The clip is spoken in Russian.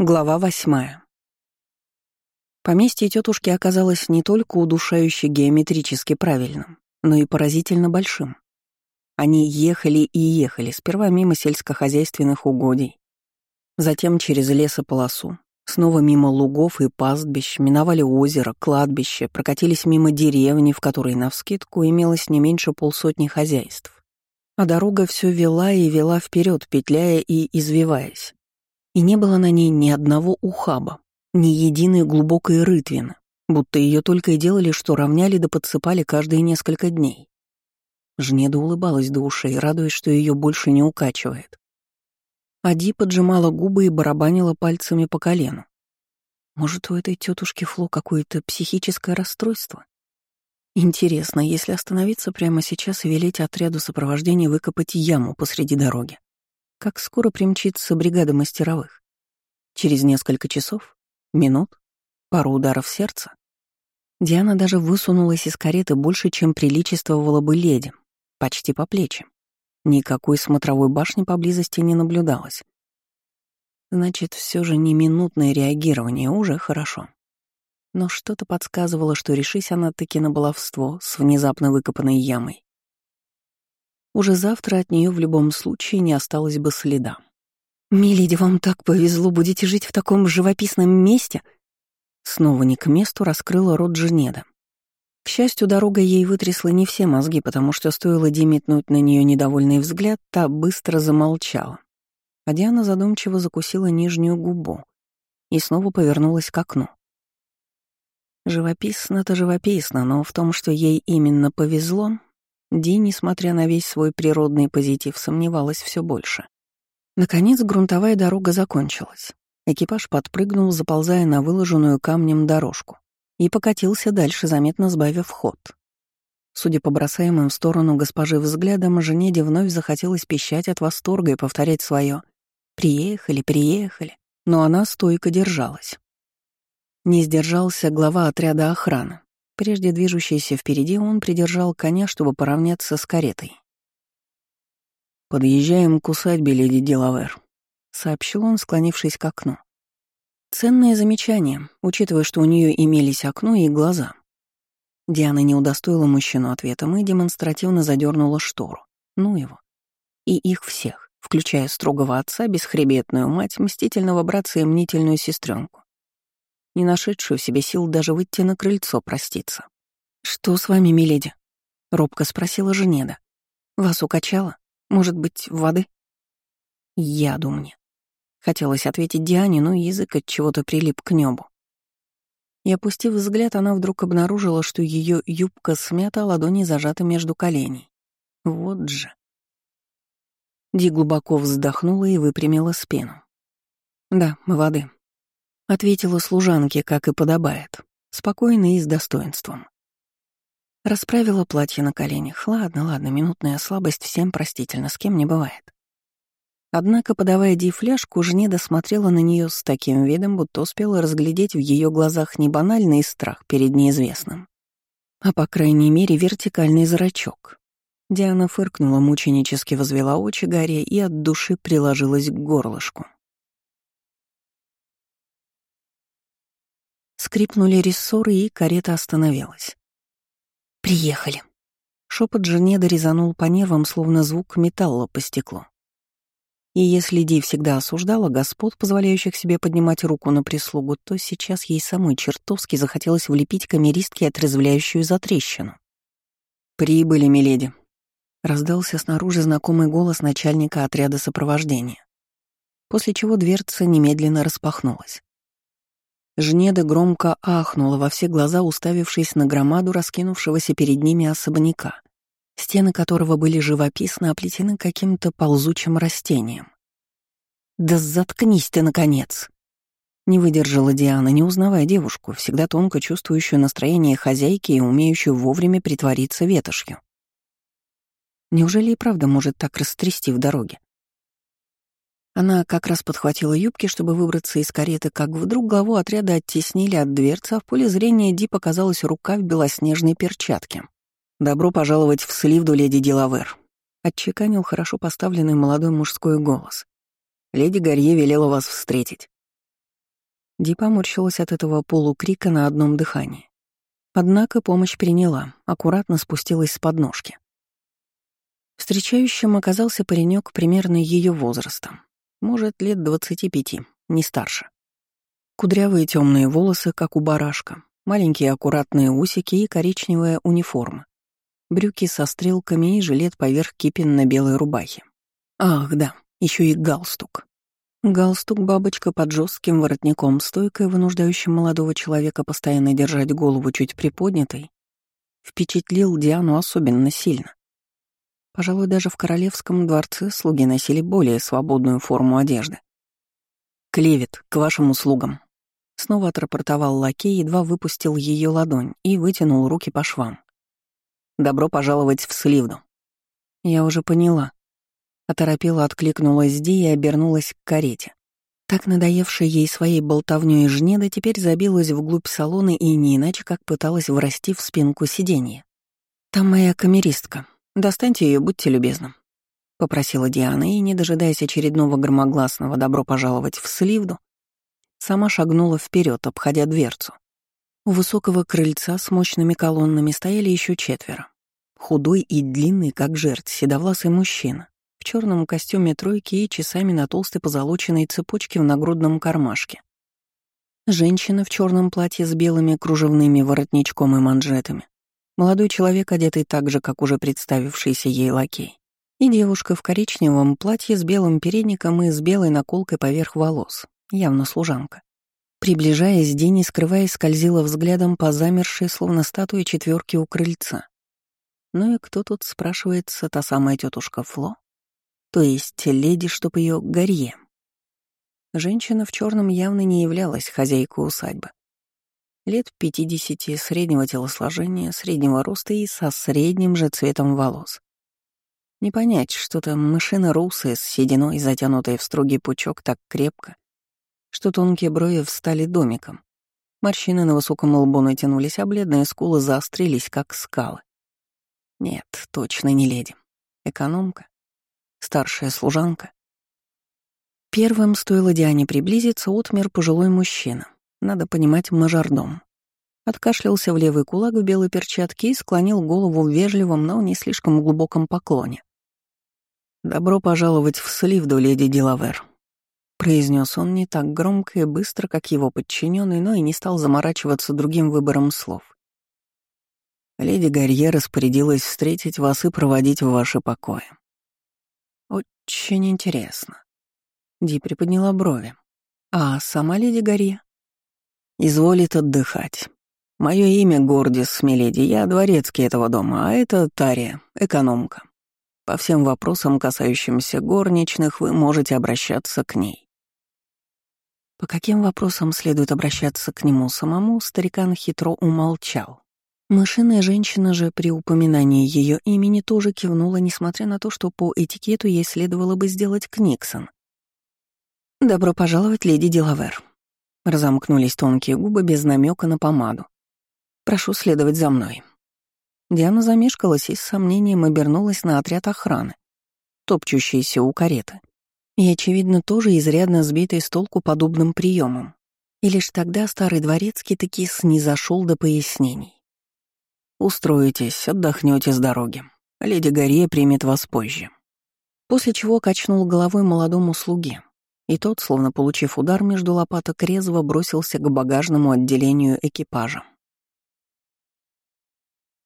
Глава восьмая. Поместье тетушки оказалось не только удушающе геометрически правильным, но и поразительно большим. Они ехали и ехали, сперва мимо сельскохозяйственных угодий, затем через лесополосу, снова мимо лугов и пастбищ, миновали озеро, кладбище, прокатились мимо деревни, в которой навскидку имелось не меньше полсотни хозяйств. А дорога все вела и вела вперед, петляя и извиваясь и не было на ней ни одного ухаба, ни единой глубокой рытвины, будто ее только и делали, что равняли да подсыпали каждые несколько дней. Жнеда улыбалась до ушей, радуясь, что ее больше не укачивает. Ади поджимала губы и барабанила пальцами по колену. Может, у этой тетушки Фло какое-то психическое расстройство? Интересно, если остановиться прямо сейчас и велеть отряду сопровождения выкопать яму посреди дороги, как скоро примчится бригада мастеровых? Через несколько часов? Минут? Пару ударов сердца? Диана даже высунулась из кареты больше, чем приличествовала бы леди, почти по плечи. Никакой смотровой башни поблизости не наблюдалось. Значит, все же не минутное реагирование уже хорошо. Но что-то подсказывало, что решись она таки на баловство с внезапно выкопанной ямой. Уже завтра от нее в любом случае не осталось бы следа. «Миледи, вам так повезло, будете жить в таком живописном месте!» Снова не к месту раскрыла рот Женеда. К счастью, дорога ей вытрясла не все мозги, потому что стоило Ди метнуть на нее недовольный взгляд, та быстро замолчала. А Диана задумчиво закусила нижнюю губу и снова повернулась к окну. Живописно-то живописно, но в том, что ей именно повезло, Ди, несмотря на весь свой природный позитив, сомневалась все больше. Наконец грунтовая дорога закончилась. Экипаж подпрыгнул, заползая на выложенную камнем дорожку, и покатился дальше, заметно сбавив ход. Судя по бросаемым в сторону госпожи взглядам, Женеде вновь захотелось пищать от восторга и повторять свое «Приехали, приехали», но она стойко держалась. Не сдержался глава отряда охраны, Прежде движущийся впереди, он придержал коня, чтобы поравняться с каретой. «Подъезжаем к усадьбе, леди Делавер», — сообщил он, склонившись к окну. Ценное замечание, учитывая, что у нее имелись окно и глаза. Диана не удостоила мужчину ответом и демонстративно задернула штору. Ну его. И их всех, включая строгого отца, бесхребетную мать, мстительного братца и мнительную сестренку не нашедшую в себе сил даже выйти на крыльцо проститься. «Что с вами, миледи?» — робко спросила Женеда. «Вас укачало? Может быть, воды?» «Яду мне». Хотелось ответить Диане, но язык от чего-то прилип к небу. И опустив взгляд, она вдруг обнаружила, что ее юбка смята, ладони зажаты между коленей. Вот же. Ди глубоко вздохнула и выпрямила спину. «Да, воды», Ответила служанке, как и подобает, спокойно и с достоинством. Расправила платье на коленях. Ладно, ладно, минутная слабость всем простительно, с кем не бывает. Однако, подавая Ди фляжку, Жнеда смотрела на нее с таким видом, будто успела разглядеть в ее глазах не банальный страх перед неизвестным, а, по крайней мере, вертикальный зрачок. Диана фыркнула, мученически возвела очи горе и от души приложилась к горлышку. Скрипнули рессоры, и карета остановилась. «Приехали». Шепот Женеда резанул по нервам, словно звук металла по стеклу. И если Ди всегда осуждала господ, позволяющих себе поднимать руку на прислугу, то сейчас ей самой чертовски захотелось влепить камеристке отрезвляющую затрещину. «Прибыли, миледи», — раздался снаружи знакомый голос начальника отряда сопровождения, после чего дверца немедленно распахнулась. Жнеда громко ахнула во все глаза, уставившись на громаду раскинувшегося перед ними особняка, стены которого были живописно оплетены каким-то ползучим растением. «Да заткнись ты, наконец!» Не выдержала Диана, не узнавая девушку, всегда тонко чувствующую настроение хозяйки и умеющую вовремя притвориться ветошью. Неужели и правда может так растрясти в дороге? Она как раз подхватила юбки, чтобы выбраться из кареты, как вдруг главу отряда оттеснили от дверцы, а в поле зрения Ди показалась рука в белоснежной перчатке. «Добро пожаловать в Сливду, леди Дилавер», — отчеканил хорошо поставленный молодой мужской голос. «Леди Гарье велела вас встретить». Ди поморщилась от этого полукрика на одном дыхании. Однако помощь приняла, аккуратно спустилась с подножки. Встречающим оказался паренек примерно ее возраста. Может, лет двадцати пяти, не старше. Кудрявые темные волосы, как у барашка, маленькие аккуратные усики и коричневая униформа. Брюки со стрелками и жилет поверх кипенно-белой рубахи. Ах, да, еще и галстук. Галстук-бабочка под жестким воротником, стойкой, вынуждающим молодого человека постоянно держать голову чуть приподнятой, впечатлил Диану особенно сильно. Пожалуй, даже в королевском дворце слуги носили более свободную форму одежды. «Клевет, к вашим услугам!» Снова отрапортовал лакей, едва выпустил ее ладонь и вытянул руки по швам. «Добро пожаловать в Сливду!» «Я уже поняла», Оторопела откликнулась Ди и обернулась к карете. Так надоевшая ей своей болтовнёй жнеда теперь забилась вглубь салона и не иначе как пыталась врасти в спинку сиденья. «Там моя камеристка. Достаньте ее, будьте любезным», — попросила Диана и, не дожидаясь очередного громогласного «добро пожаловать в Сливду», сама шагнула вперед, обходя дверцу. У высокого крыльца с мощными колоннами стояли еще четверо. Худой и длинный, как жертв, седовласый мужчина, в черном костюме тройки и часами на толстой позолоченной цепочке в нагрудном кармашке. Женщина в черном платье с белыми кружевными воротничком и манжетами. Молодой человек, одетый так же, как уже представившийся ей лакей. И девушка в коричневом платье с белым передником и с белой наколкой поверх волос, явно служанка. Приближаясь, Дени, скрываясь, скользила взглядом по замершей, словно статуе четверки у крыльца. Ну и кто тут, спрашивается, та самая тетушка Фло? То есть леди, чтоб ее горье. Женщина в черном явно не являлась хозяйкой усадьбы. Лет пятидесяти, среднего телосложения, среднего роста и со средним же цветом волос. Не понять, что-то мышина русая с сединой, затянутая в строгий пучок так крепко, что тонкие брови встали домиком. Морщины на высоком лбу натянулись, а бледные скулы заострились, как скалы. Нет, точно не леди. Экономка старшая служанка. Первым стоило Диане приблизиться, отмер пожилой мужчина. Надо понимать, мажордом. Откашлялся в левый кулак в белой перчатке и склонил голову в вежливом, но не слишком глубоком поклоне. «Добро пожаловать в Сливду, леди Дилавер», — произнес он не так громко и быстро, как его подчиненный, но и не стал заморачиваться другим выбором слов. «Леди Гарье распорядилась встретить вас и проводить в ваши покои. Очень интересно. Ди приподняла брови. А сама леди Гарье? Изволит отдыхать. Мое имя Гордис Миледи, я дворецкий этого дома, а это Тария, экономка. По всем вопросам, касающимся горничных, вы можете обращаться к ней. По каким вопросам следует обращаться к нему самому, старикан хитро умолчал. Мышиная женщина же при упоминании ее имени тоже кивнула, несмотря на то, что по этикету ей следовало бы сделать Книксон. «Добро пожаловать, леди Делавер». Разомкнулись тонкие губы без намека на помаду. «Прошу следовать за мной». Диана замешкалась и с сомнением обернулась на отряд охраны, топчущийся у кареты, и, очевидно, тоже изрядно сбитый с толку подобным приемом. И лишь тогда старый дворецкий таки снизошел до пояснений. Устроитесь, отдохнете с дороги. Леди Гарье примет вас позже». После чего качнул головой молодому слуге, и тот, словно получив удар между лопаток, резво бросился к багажному отделению экипажа.